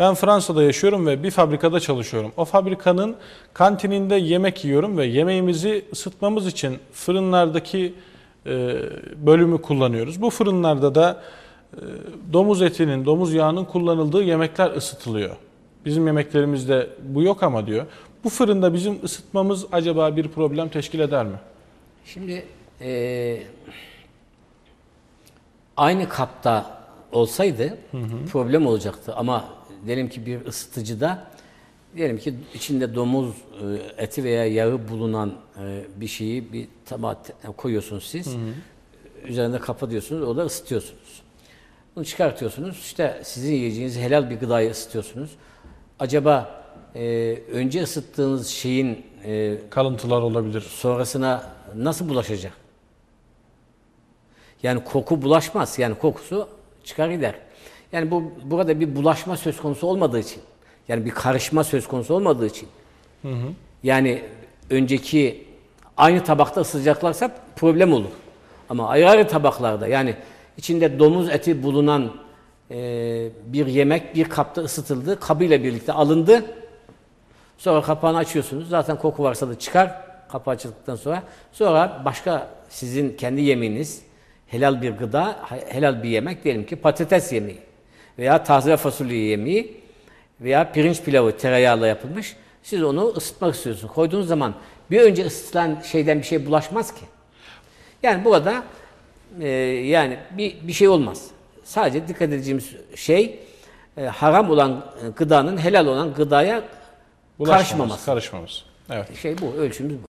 Ben Fransa'da yaşıyorum ve bir fabrikada çalışıyorum. O fabrikanın kantininde yemek yiyorum ve yemeğimizi ısıtmamız için fırınlardaki e, bölümü kullanıyoruz. Bu fırınlarda da e, domuz etinin, domuz yağının kullanıldığı yemekler ısıtılıyor. Bizim yemeklerimizde bu yok ama diyor. Bu fırında bizim ısıtmamız acaba bir problem teşkil eder mi? Şimdi eee, aynı kapta olsaydı problem olacaktı ama diyelim ki bir ısıtıcıda diyelim ki içinde domuz e, eti veya yağı bulunan e, bir şeyi bir tabağa te- koyuyorsunuz siz. Üzerinde kapatıyorsunuz, o da ısıtıyorsunuz. Bunu çıkartıyorsunuz. İşte sizin yiyeceğiniz helal bir gıdayı ısıtıyorsunuz. Acaba e, önce ısıttığınız şeyin e, Kalıntılar olabilir. sonrasına nasıl bulaşacak? Yani koku bulaşmaz. Yani kokusu çıkar gider. Yani bu burada bir bulaşma söz konusu olmadığı için, yani bir karışma söz konusu olmadığı için, yani önceki aynı tabakta ısıtacaklarsa problem olur. Ama ayrı ayrı tabaklarda, yani içinde domuz eti bulunan e, bir yemek bir kapta ısıtıldı, kabıyla birlikte alındı. Sonra kapağını açıyorsunuz. Zaten koku varsa da çıkar kapağı açıldıktan sonra. Sonra başka sizin kendi yemeğiniz helal bir gıda, helal bir yemek diyelim ki patates yemeği veya taze fasulye yemeği veya pirinç pilavı tereyağıyla yapılmış. Siz onu ısıtmak istiyorsunuz. Koyduğunuz zaman bir önce ısıtılan şeyden bir şey bulaşmaz ki. Yani burada e, yani bir, bir şey olmaz. Sadece dikkat edeceğimiz şey e, haram olan gıdanın helal olan gıdaya Bulaşmamız, karışmaması. Karışmamız. Evet. Şey bu, ölçümüz bu.